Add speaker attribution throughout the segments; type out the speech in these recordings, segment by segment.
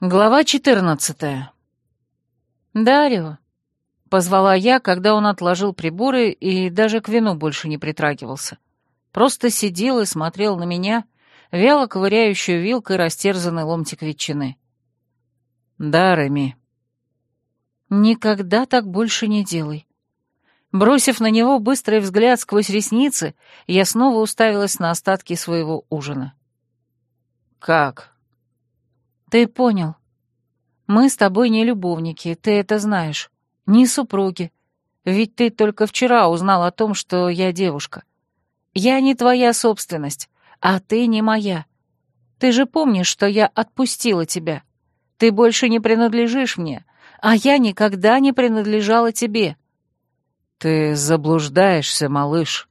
Speaker 1: Глава 14. «Дарио», — позвала я, когда он отложил приборы и даже к вину больше не притрагивался. Просто сидел и смотрел на меня, вяло ковыряющую вилкой растерзанный ломтик ветчины. «Да, Реми». «Никогда так больше не делай». Бросив на него быстрый взгляд сквозь ресницы, я снова уставилась на остатки своего ужина.
Speaker 2: «Как?»
Speaker 1: «Ты понял. Мы с тобой не любовники, ты это знаешь. Не супруги. Ведь ты только вчера узнал о том, что я девушка. Я не твоя собственность, а ты не моя. Ты же помнишь, что я отпустила тебя. Ты больше не принадлежишь мне, а я никогда не принадлежала тебе».
Speaker 2: «Ты заблуждаешься, малыш».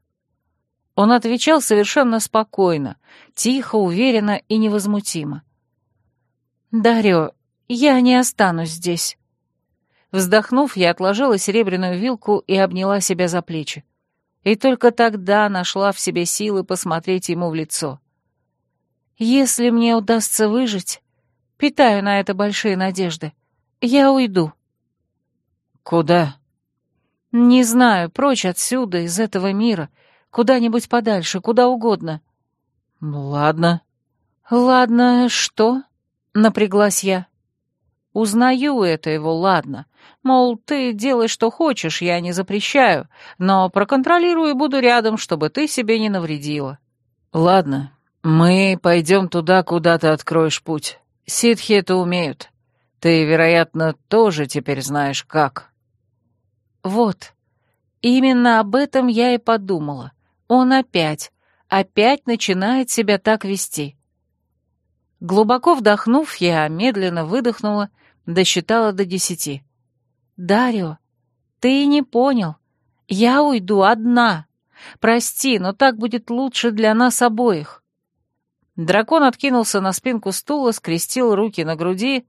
Speaker 1: Он отвечал совершенно спокойно, тихо, уверенно и невозмутимо. «Дарио, я не останусь здесь». Вздохнув, я отложила серебряную вилку и обняла себя за плечи. И только тогда нашла в себе силы посмотреть ему в лицо. «Если мне удастся выжить, питаю на это большие надежды, я уйду».
Speaker 2: «Куда?»
Speaker 1: «Не знаю, прочь отсюда, из этого мира, куда-нибудь подальше, куда угодно».
Speaker 2: «Ладно».
Speaker 1: «Ладно, что?» Напряглась я. Узнаю это его, ладно. Мол, ты делай, что хочешь, я не запрещаю, но проконтролирую и буду рядом, чтобы ты себе не навредила.
Speaker 2: Ладно, мы пойдем туда, куда ты откроешь путь. Ситхи это умеют. Ты, вероятно, тоже теперь знаешь, как.
Speaker 1: Вот. Именно об этом я и подумала. Он опять, опять начинает себя так вести. Глубоко вдохнув, я медленно выдохнула, досчитала до десяти. «Дарио, ты не понял. Я уйду одна. Прости, но так будет лучше для нас обоих». Дракон откинулся на спинку стула, скрестил руки на груди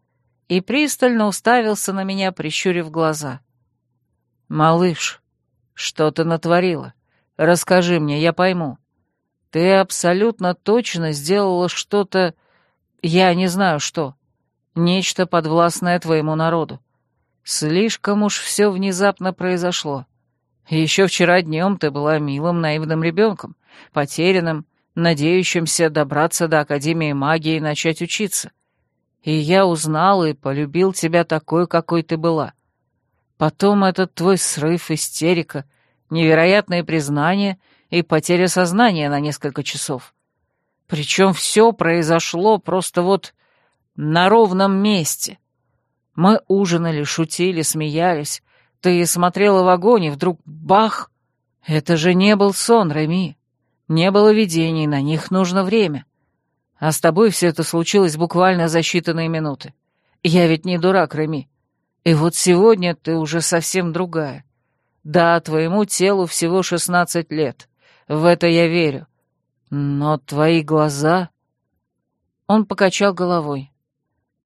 Speaker 1: и пристально уставился на меня, прищурив глаза.
Speaker 2: «Малыш, что ты натворила? Расскажи мне, я пойму. Ты абсолютно точно сделала что-то я не знаю что. Нечто подвластное твоему народу. Слишком уж все внезапно произошло. Еще вчера днем ты была милым наивным ребенком, потерянным, надеющимся добраться до Академии магии и начать учиться. И я узнал и полюбил тебя такой, какой ты была. Потом этот твой срыв, истерика, невероятные признания и потеря сознания на несколько часов. Причем все произошло просто вот на ровном месте. Мы ужинали, шутили, смеялись. Ты смотрела в огонь, и вдруг бах! Это же не был сон, Реми. Не было видений, на них нужно время. А с тобой все это случилось буквально за считанные минуты. Я ведь не дурак, Реми. И вот сегодня ты уже совсем другая. Да, твоему телу всего шестнадцать лет. В это я верю. Но твои глаза...» Он покачал головой.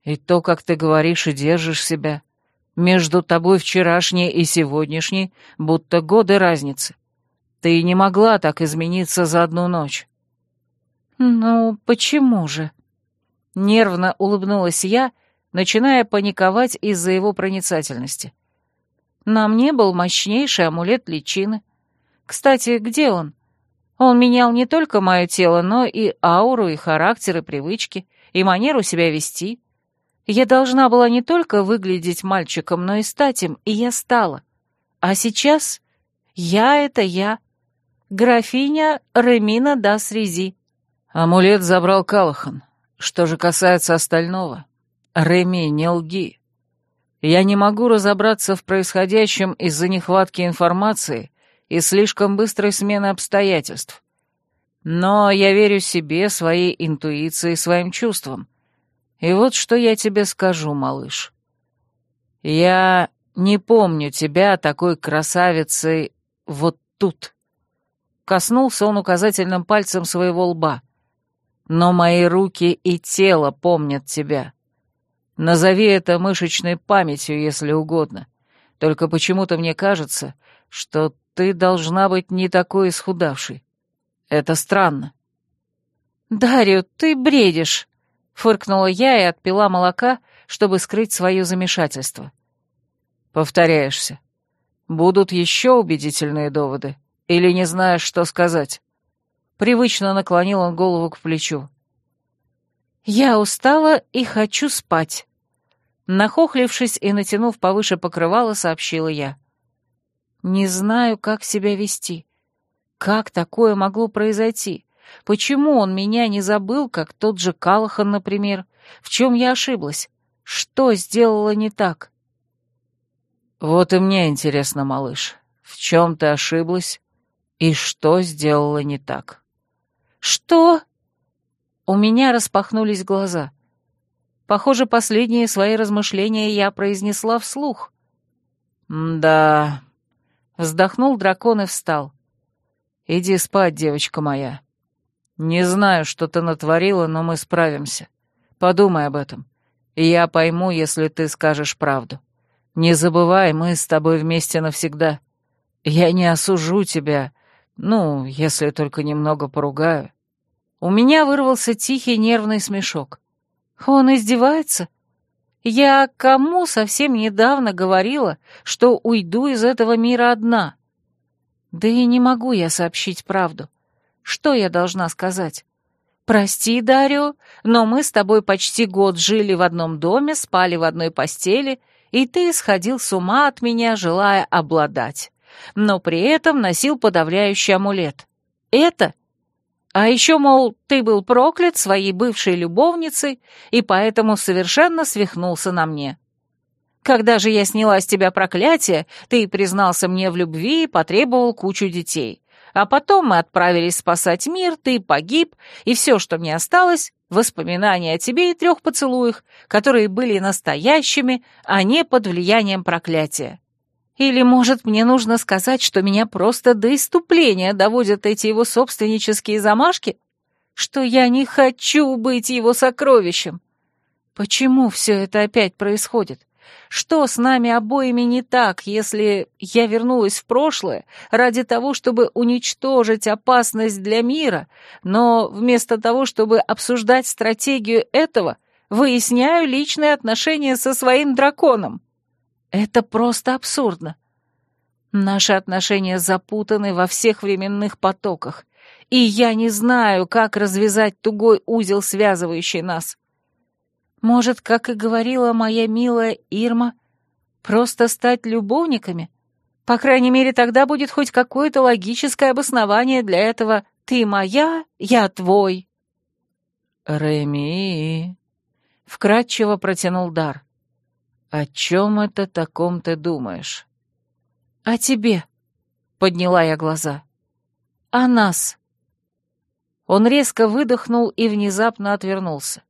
Speaker 2: «И то, как ты говоришь и держишь себя, между тобой вчерашней и сегодняшней будто годы разницы. Ты не могла так измениться за одну ночь».
Speaker 1: «Ну, почему же?» Нервно улыбнулась я, начиная паниковать из-за его проницательности. На мне был мощнейший амулет личины. Кстати, где он? Он менял не только мое тело, но и ауру, и характер, и привычки, и манеру себя вести. Я должна была не только выглядеть мальчиком, но и стать им, и я стала. А сейчас я — это я. Графиня Ремина Дас Рези.
Speaker 2: Амулет забрал Калахан. Что же касается остального, Реми, не лги. Я не могу разобраться в происходящем из-за нехватки информации и слишком быстрой смены обстоятельств. Но я верю себе, своей интуиции, своим чувствам. И вот что я тебе скажу, малыш. Я не помню тебя такой красавицей вот тут. Коснулся он указательным пальцем своего лба. Но мои руки и тело помнят тебя. Назови это мышечной памятью, если угодно. Только почему-то мне кажется, что ты должна быть не такой исхудавшей. Это странно».
Speaker 1: «Дарью, ты бредишь», — фыркнула я и отпила молока, чтобы скрыть свое замешательство.
Speaker 2: «Повторяешься. Будут еще убедительные доводы? Или не знаешь, что сказать?» Привычно наклонил он голову к плечу.
Speaker 1: «Я устала и хочу спать». Нахохлившись и натянув повыше покрывало, сообщила я. «Не знаю, как себя вести. Как такое могло произойти? Почему он меня не забыл, как тот же Калахан, например? В чем я ошиблась? Что сделала не так?»
Speaker 2: «Вот и мне интересно, малыш, в чем ты ошиблась и что сделала не так?»
Speaker 1: «Что?» У меня распахнулись глаза. Похоже, последние свои размышления я произнесла вслух.
Speaker 2: «Да...»
Speaker 1: — вздохнул дракон и встал.
Speaker 2: «Иди спать, девочка моя. Не знаю, что ты натворила, но мы справимся. Подумай об этом, я пойму, если ты скажешь правду. Не забывай, мы с тобой вместе навсегда. Я не осужу тебя, ну, если только немного поругаю.
Speaker 1: У меня вырвался тихий нервный смешок. Он издевается? Я кому совсем недавно говорила, что уйду из этого мира одна? Да и не могу я сообщить правду. Что я должна сказать? «Прости, Дарио, но мы с тобой почти год жили в одном доме, спали в одной постели, и ты сходил с ума от меня, желая обладать но при этом носил подавляющий амулет. Это? А еще, мол, ты был проклят своей бывшей любовницей и поэтому совершенно свихнулся на мне. Когда же я сняла с тебя проклятие, ты признался мне в любви и потребовал кучу детей. А потом мы отправились спасать мир, ты погиб, и все, что мне осталось, воспоминания о тебе и трех поцелуях, которые были настоящими, а не под влиянием проклятия. Или, может, мне нужно сказать, что меня просто до иступления доводят эти его собственнические замашки? Что я не хочу быть его сокровищем? Почему все это опять происходит? Что с нами обоими не так, если я вернулась в прошлое ради того, чтобы уничтожить опасность для мира, но вместо того, чтобы обсуждать стратегию этого, выясняю личные отношения со своим драконом? Это просто абсурдно. Наши отношения запутаны во всех временных потоках, и я не знаю, как развязать тугой узел, связывающий нас. Может, как и говорила моя милая Ирма, просто стать любовниками? По крайней мере, тогда будет хоть какое-то логическое обоснование для этого «ты моя, я твой».
Speaker 2: «Реми», — вкратчиво протянул Дар. «О чем это таком ты думаешь?»
Speaker 1: «О тебе», — подняла я глаза. «О нас». Он резко выдохнул и внезапно отвернулся.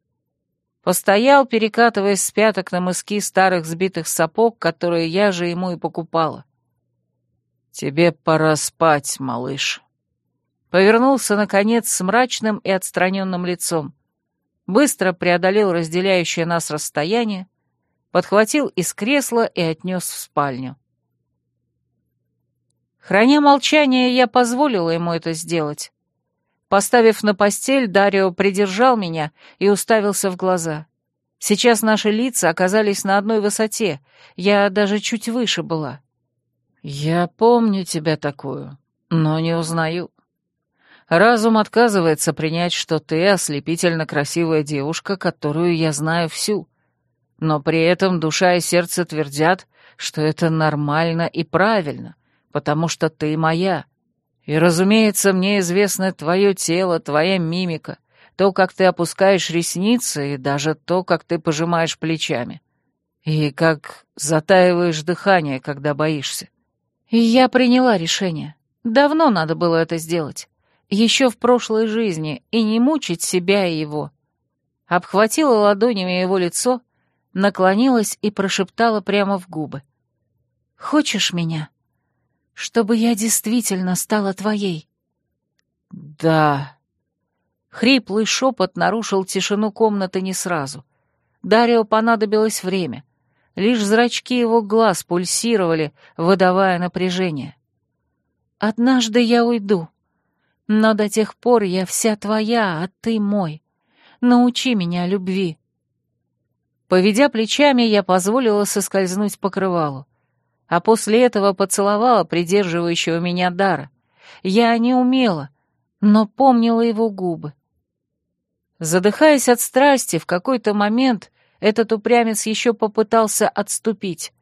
Speaker 1: Постоял, перекатываясь с пяток на мыски старых сбитых сапог, которые я же ему и покупала.
Speaker 2: «Тебе пора спать, малыш».
Speaker 1: Повернулся, наконец, с мрачным и отстраненным лицом. Быстро преодолел разделяющее нас расстояние, подхватил из кресла и отнес в спальню. Храня молчание, я позволила ему это сделать. Поставив на постель, Дарио придержал меня и уставился в глаза. Сейчас наши лица оказались на одной высоте, я даже чуть выше была.
Speaker 2: «Я помню тебя такую, но не узнаю. Разум отказывается принять, что ты ослепительно красивая девушка, которую я знаю всю но при этом душа и сердце твердят, что это нормально и правильно, потому что ты моя. И, разумеется, мне известно твое тело, твоя мимика, то, как ты опускаешь ресницы, и даже то, как ты пожимаешь плечами. И как затаиваешь дыхание, когда боишься.
Speaker 1: Я приняла решение. Давно надо было это сделать. Еще в прошлой жизни, и не мучить себя и его. Обхватила ладонями его лицо наклонилась и прошептала прямо в губы. «Хочешь меня? Чтобы я действительно стала твоей?»
Speaker 2: «Да».
Speaker 1: Хриплый шепот нарушил тишину комнаты не сразу. Дарио понадобилось время. Лишь зрачки его глаз пульсировали, выдавая напряжение. «Однажды я уйду, но до тех пор я вся твоя, а ты мой. Научи меня любви».
Speaker 2: Поведя плечами, я позволила соскользнуть покрывалу, а после этого поцеловала придерживающего меня дара. Я не умела, но помнила его губы. Задыхаясь от страсти, в какой-то момент этот упрямец еще попытался отступить.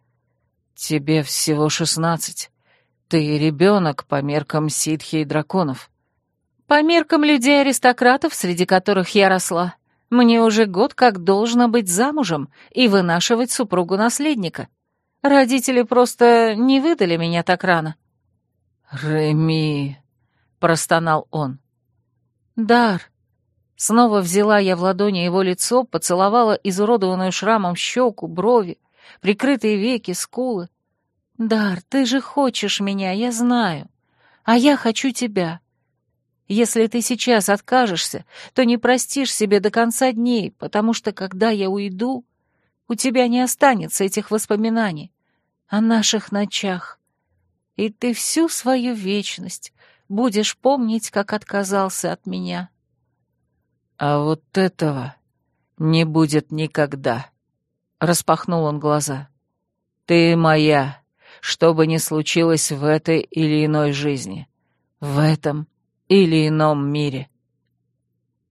Speaker 2: «Тебе всего шестнадцать. Ты ребенок по меркам ситхи и драконов».
Speaker 1: «По меркам людей-аристократов, среди которых я росла, мне уже год как должно быть замужем и вынашивать супругу-наследника. Родители просто не выдали меня так рано».
Speaker 2: «Реми», — простонал он.
Speaker 1: «Дар, Снова взяла я в ладони его лицо, поцеловала изуродованную шрамом щеку, брови, прикрытые веки, скулы. «Дар, ты же хочешь меня, я знаю. А я хочу тебя. Если ты сейчас откажешься, то не простишь себе до конца дней, потому что, когда я уйду, у тебя не останется этих воспоминаний о наших ночах. И ты всю свою вечность будешь помнить, как отказался от меня».
Speaker 2: «А вот этого не будет никогда», — распахнул он глаза. «Ты моя, что бы ни случилось в этой или иной жизни, в этом или ином мире».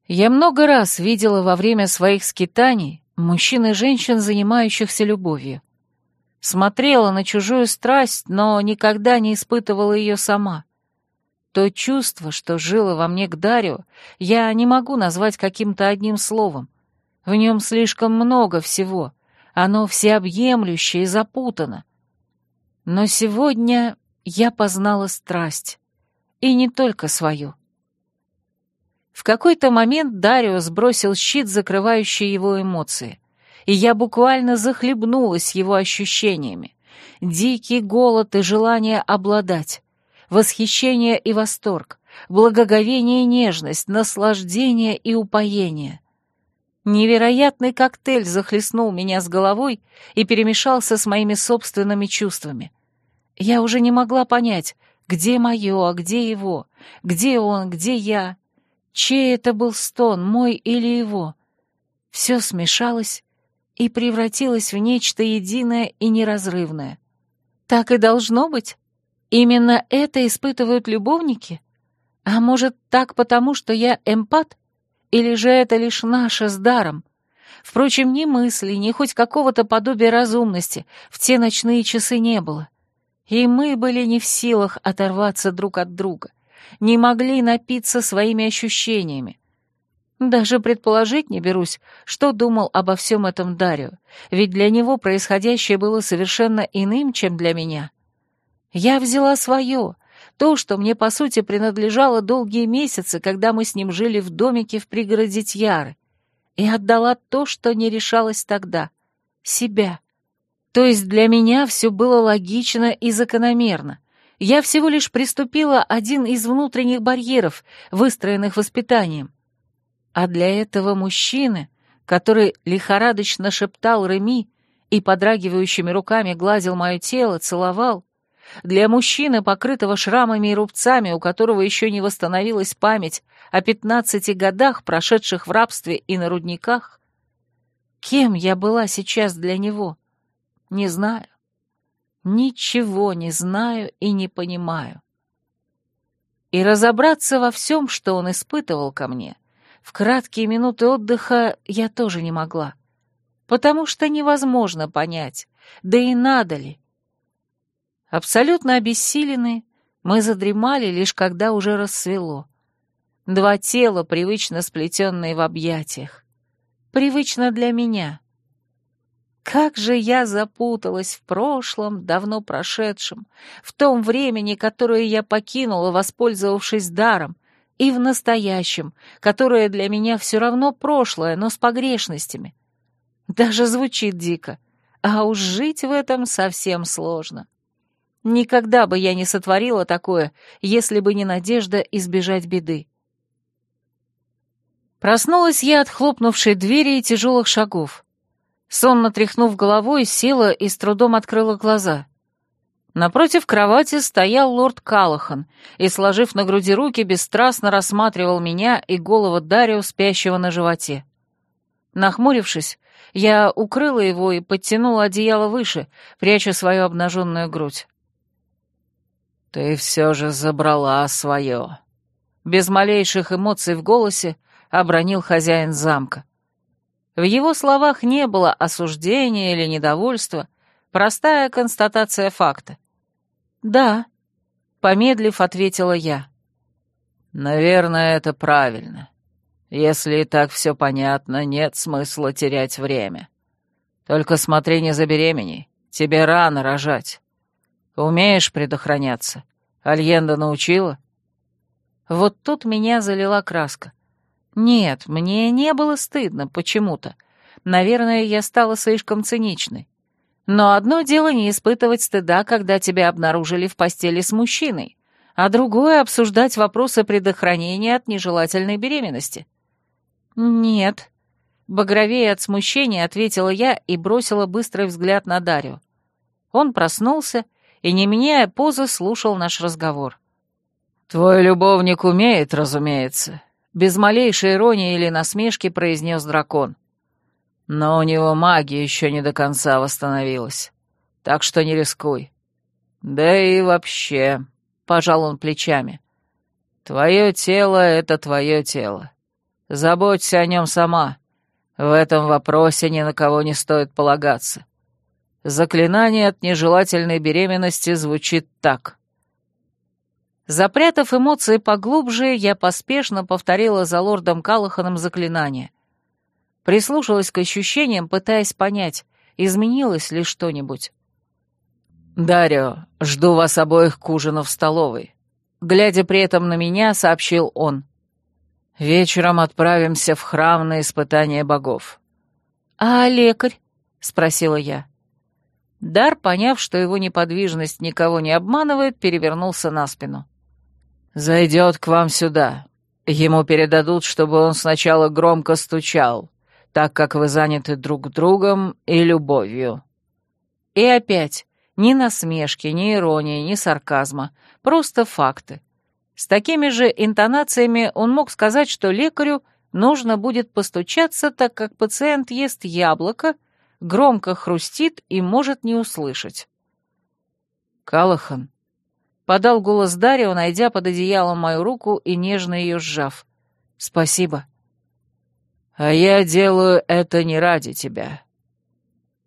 Speaker 2: Я много раз видела во время своих скитаний мужчин и женщин, занимающихся любовью. Смотрела на чужую страсть, но никогда не испытывала ее сама. То чувство, что жило во мне к Дарио, я не могу назвать каким-то одним словом. В нем слишком много всего. Оно всеобъемлющее и запутано. Но сегодня я познала страсть. И не только свою. В какой-то момент Дарио сбросил щит, закрывающий его эмоции. И я буквально захлебнулась его ощущениями. Дикий голод и желание обладать восхищение и восторг, благоговение и нежность, наслаждение и упоение. Невероятный коктейль захлестнул меня с головой и перемешался с моими собственными чувствами. Я уже не могла понять, где мое, а где его, где он, где я, чей это был стон, мой или его. Все смешалось и превратилось в нечто единое и неразрывное. Так и должно быть. Именно это испытывают любовники? А может, так потому, что я эмпат? Или же это лишь наше с даром? Впрочем, ни мысли, ни хоть какого-то подобия разумности в те ночные часы не было. И мы были не в силах оторваться друг от друга, не могли напиться своими ощущениями. Даже предположить не берусь, что думал обо всем этом Дарио, ведь для него происходящее было совершенно иным, чем для меня. Я взяла свое, то, что мне, по сути, принадлежало долгие месяцы, когда мы с ним жили в домике в пригороде Тьяры, и отдала то, что не решалось тогда — себя. То есть для меня все было логично и закономерно. Я всего лишь приступила один из внутренних барьеров, выстроенных воспитанием. А для этого мужчины, который лихорадочно шептал Реми и подрагивающими руками гладил мое тело, целовал, для мужчины, покрытого шрамами и рубцами, у которого еще не восстановилась память о пятнадцати годах, прошедших в рабстве и на рудниках, кем я была сейчас для него? Не знаю. Ничего не знаю и не понимаю. И разобраться во всем, что он испытывал ко мне, в краткие минуты отдыха я тоже не могла, потому что невозможно понять, да и надо ли, Абсолютно обессиленные, мы задремали лишь когда уже рассвело. Два тела, привычно сплетенные в объятиях. Привычно для меня. Как же я запуталась в прошлом, давно прошедшем, в том времени, которое я покинула, воспользовавшись даром, и в настоящем, которое для меня все равно прошлое, но с погрешностями. Даже звучит дико, а уж жить в этом совсем сложно. Никогда бы я не сотворила такое, если бы не надежда избежать беды. Проснулась я от хлопнувшей двери и тяжелых шагов. Сонно тряхнув головой, села и с трудом открыла глаза. Напротив кровати стоял лорд Калахан и, сложив на груди руки, бесстрастно рассматривал меня и голову Дарио, спящего на животе.
Speaker 1: Нахмурившись, я укрыла его и подтянула одеяло выше, пряча свою обнаженную грудь.
Speaker 2: «Ты все же забрала свое», — без малейших эмоций в голосе обронил хозяин замка. В его словах не было осуждения или недовольства, простая констатация факта.
Speaker 1: «Да», — помедлив, ответила я.
Speaker 2: «Наверное, это правильно. Если и так все понятно, нет смысла терять время. Только смотри, не забеременей, тебе рано рожать. Умеешь предохраняться? Альенда научила?»
Speaker 1: Вот тут меня залила краска. Нет, мне не было стыдно почему-то. Наверное, я стала слишком циничной. Но одно дело не испытывать стыда, когда тебя обнаружили в постели с мужчиной, а другое — обсуждать вопросы предохранения от нежелательной беременности. «Нет», — багровее от смущения ответила я и бросила быстрый взгляд на Дарью. Он проснулся и, не меняя позы, слушал наш разговор.
Speaker 2: «Твой любовник умеет, разумеется», — без малейшей иронии или насмешки произнес дракон. Но у него магия еще не до конца восстановилась. Так что не рискуй. Да и вообще, — пожал он плечами, — твое тело — это твое тело. Заботься о нем сама. В этом вопросе ни на кого не стоит полагаться. Заклинание от нежелательной беременности звучит так.
Speaker 1: Запрятав эмоции поглубже, я поспешно повторила за лордом Калаханом заклинание. Прислушалась к ощущениям, пытаясь понять, изменилось ли что-нибудь.
Speaker 2: «Дарио, жду вас обоих к ужину в столовой», — глядя при этом на меня, сообщил он. «Вечером отправимся в храм на испытание богов».
Speaker 1: «А лекарь?» — спросила я. Дар, поняв, что его неподвижность никого не обманывает, перевернулся на спину.
Speaker 2: «Зайдет к вам сюда. Ему передадут, чтобы он сначала громко стучал, так как вы заняты друг другом и любовью».
Speaker 1: И опять, ни насмешки, ни иронии, ни сарказма, просто факты. С такими же интонациями он мог сказать, что лекарю нужно будет постучаться, так как пациент ест яблоко, громко хрустит и может не услышать.
Speaker 2: «Калахан», — подал голос Дарио, найдя под одеялом мою руку и нежно ее сжав. «Спасибо». А я делаю это не ради тебя.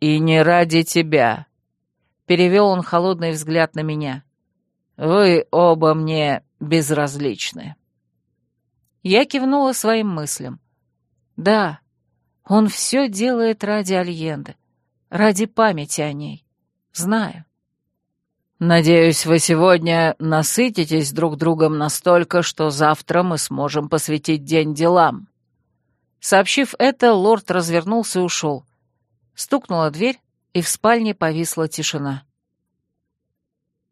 Speaker 2: И не ради тебя. Перевел он холодный взгляд на меня. Вы оба мне безразличны.
Speaker 1: Я кивнула своим мыслям. Да, он все делает ради Альенды, ради памяти о ней. Знаю.
Speaker 2: Надеюсь, вы сегодня насытитесь друг другом настолько, что завтра мы сможем посвятить день делам.
Speaker 1: Сообщив это, лорд развернулся и ушел. Стукнула дверь, и в спальне повисла тишина.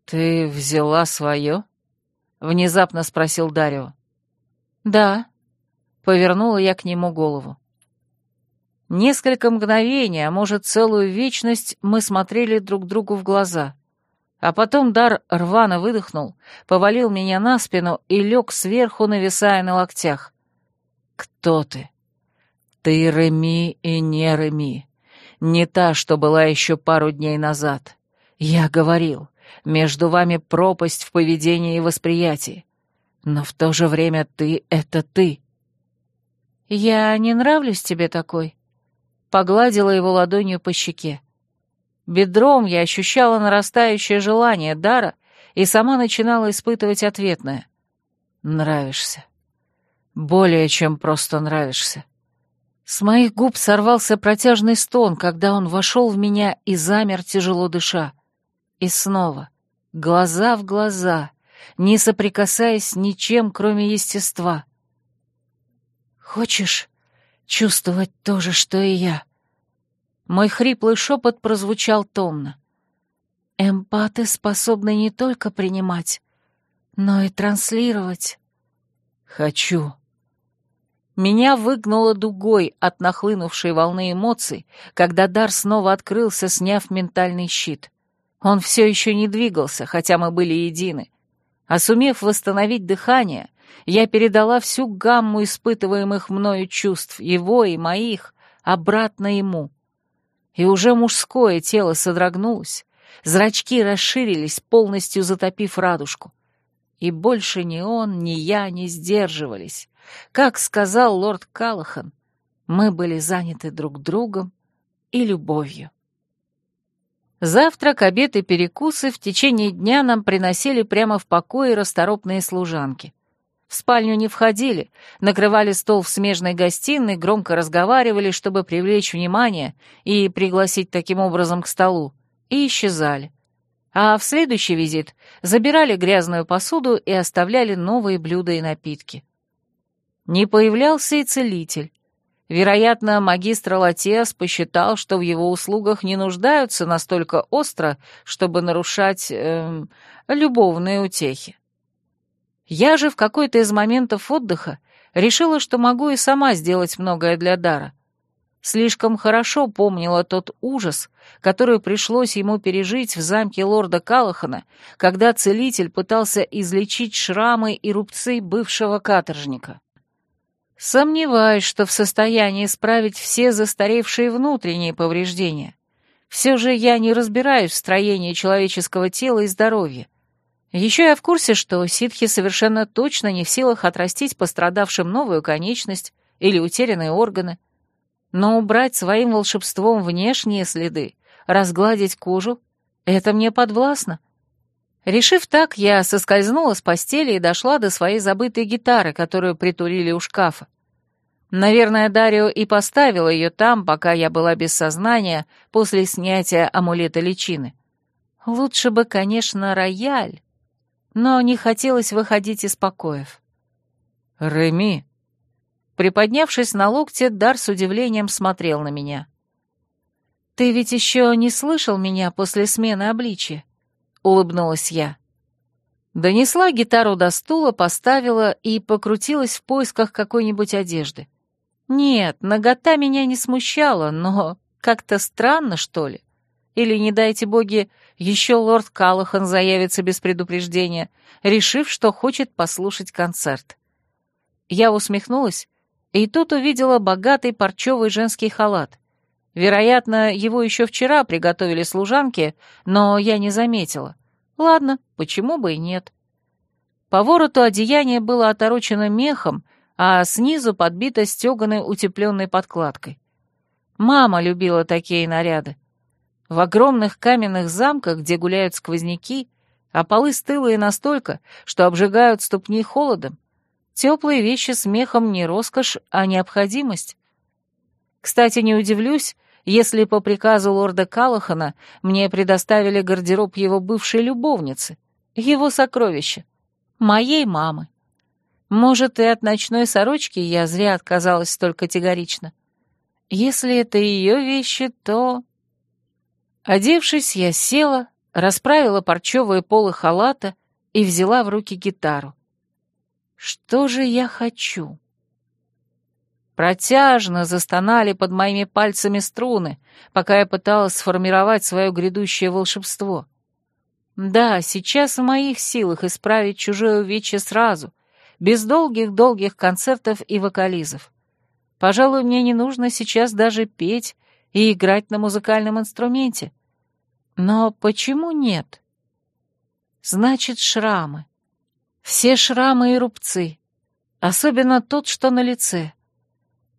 Speaker 2: «Ты взяла свое?» — внезапно спросил Дарио.
Speaker 1: «Да», — повернула я к нему голову. Несколько мгновений, а может, целую вечность, мы смотрели друг другу в глаза. А потом Дар рвано выдохнул, повалил меня на спину и лег сверху, нависая на локтях.
Speaker 2: «Кто ты?» Ты Реми и не Реми. Не та, что была еще пару дней назад. Я говорил, между вами пропасть в поведении и восприятии. Но в то же время ты — это ты.
Speaker 1: Я не нравлюсь тебе такой. Погладила его ладонью по щеке. Бедром я ощущала нарастающее желание дара и сама начинала испытывать ответное.
Speaker 2: Нравишься. Более чем просто нравишься.
Speaker 1: С моих губ сорвался протяжный стон, когда он вошел в меня и замер, тяжело дыша. И снова, глаза в глаза, не соприкасаясь ничем, кроме естества. «Хочешь чувствовать то же, что и я?» Мой хриплый шепот прозвучал томно. «Эмпаты способны не только принимать, но и транслировать».
Speaker 2: «Хочу»,
Speaker 1: меня выгнуло дугой от нахлынувшей волны эмоций, когда дар снова открылся, сняв ментальный щит. Он все еще не двигался, хотя мы были едины. А сумев восстановить дыхание, я передала всю гамму испытываемых мною чувств, его и моих, обратно ему. И уже мужское тело содрогнулось, зрачки расширились, полностью затопив радужку. И больше ни он, ни я не сдерживались. Как сказал лорд Калахан, мы были заняты друг другом и любовью. Завтрак, обед и перекусы в течение дня нам приносили прямо в покое расторопные служанки. В спальню не входили, накрывали стол в смежной гостиной, громко разговаривали, чтобы привлечь внимание и пригласить таким образом к столу, и исчезали. А в следующий визит забирали грязную посуду и оставляли новые блюда и напитки. Не появлялся и целитель. Вероятно, магистр Латиас посчитал, что в его услугах не нуждаются настолько остро, чтобы нарушать эм, любовные утехи. Я же в какой-то из моментов отдыха решила, что могу и сама сделать многое для Дара. Слишком хорошо помнила тот ужас, который пришлось ему пережить в замке лорда Калахана, когда целитель пытался излечить шрамы и рубцы бывшего каторжника. Сомневаюсь, что в состоянии исправить все застаревшие внутренние повреждения. Все же я не разбираюсь в строении человеческого тела и здоровья. Еще я в курсе, что ситхи совершенно точно не в силах отрастить пострадавшим новую конечность или утерянные органы. Но убрать своим волшебством внешние следы, разгладить кожу — это мне подвластно. Решив так, я соскользнула с постели и дошла до своей забытой гитары, которую притулили у шкафа. Наверное, Дарио и поставила ее там, пока я была без сознания после снятия амулета личины. Лучше бы, конечно, рояль, но не хотелось выходить из покоев.
Speaker 2: «Реми!»
Speaker 1: Приподнявшись на локте, Дар с удивлением смотрел на меня. «Ты ведь еще не слышал меня после смены обличия?» — улыбнулась я. Донесла гитару до стула, поставила и покрутилась в поисках какой-нибудь одежды. Нет, нагота меня не смущала, но как-то странно, что ли. Или, не дайте боги, еще лорд Калахан заявится без предупреждения, решив, что хочет послушать концерт. Я усмехнулась, и тут увидела богатый парчевый женский халат. Вероятно, его еще вчера приготовили служанки, но я не заметила. Ладно, почему бы и нет. По вороту одеяние было оторочено мехом, а снизу подбито стеганой утепленной подкладкой. Мама любила такие наряды. В огромных каменных замках, где гуляют сквозняки, а полы стылые настолько, что обжигают ступни холодом, теплые вещи с мехом не роскошь, а необходимость. Кстати, не удивлюсь, если по приказу лорда Калахана мне предоставили гардероб его бывшей любовницы, его сокровища, моей мамы. Может, и от ночной сорочки я зря отказалась столь категорично. Если это ее вещи, то... Одевшись, я села, расправила парчевые полы халата и взяла в руки гитару. Что же я хочу? Протяжно застонали под моими пальцами струны, пока я пыталась сформировать свое грядущее волшебство. Да, сейчас в моих силах исправить чужое увечье сразу, без долгих-долгих концертов и вокализов. Пожалуй, мне не нужно сейчас даже петь и играть на музыкальном инструменте. Но почему нет? Значит, шрамы. Все шрамы и рубцы. Особенно тот, что на лице.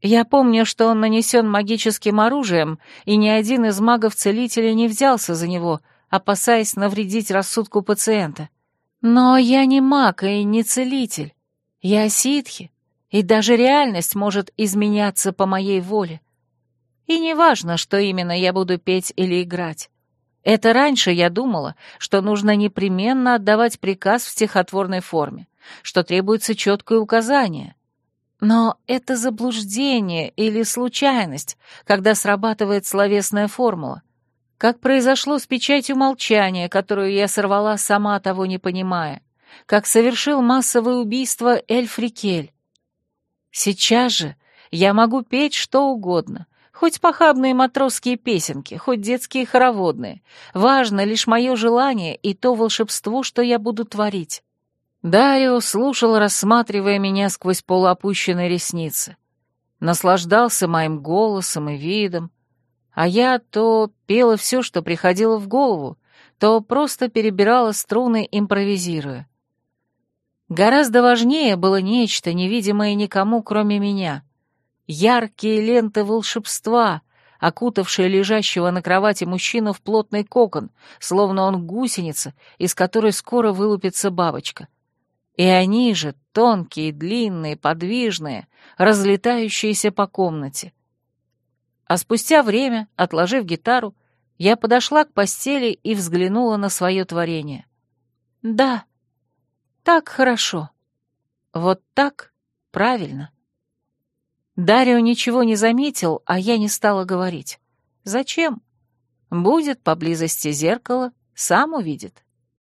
Speaker 1: Я помню, что он нанесен магическим оружием, и ни один из магов-целителей не взялся за него, опасаясь навредить рассудку пациента. Но я не маг и не целитель. Я ситхи, и даже реальность может изменяться по моей воле. И неважно, что именно я буду петь или играть. Это раньше я думала, что нужно непременно отдавать приказ в стихотворной форме, что требуется четкое указание — но это заблуждение или случайность, когда срабатывает словесная формула. Как произошло с печатью молчания, которую я сорвала сама того не понимая. Как совершил массовое убийство Эльф Рикель. Сейчас же я могу петь что угодно, хоть похабные матросские песенки, хоть детские хороводные. Важно лишь мое желание и то волшебство, что я буду творить. Дарио слушал, рассматривая меня сквозь полуопущенные ресницы. наслаждался моим голосом и видом, а я то пела все, что приходило в голову, то просто перебирала струны, импровизируя. Гораздо важнее было нечто, невидимое никому, кроме меня. Яркие ленты волшебства, окутавшие лежащего на кровати мужчину в плотный кокон, словно он гусеница, из которой скоро вылупится бабочка. И они же, тонкие, длинные, подвижные, разлетающиеся по комнате. А спустя время, отложив гитару, я подошла к постели и взглянула на свое творение. Да, так хорошо. Вот так правильно. Дарио ничего не заметил, а я не стала говорить. Зачем? Будет поблизости зеркало, сам увидит.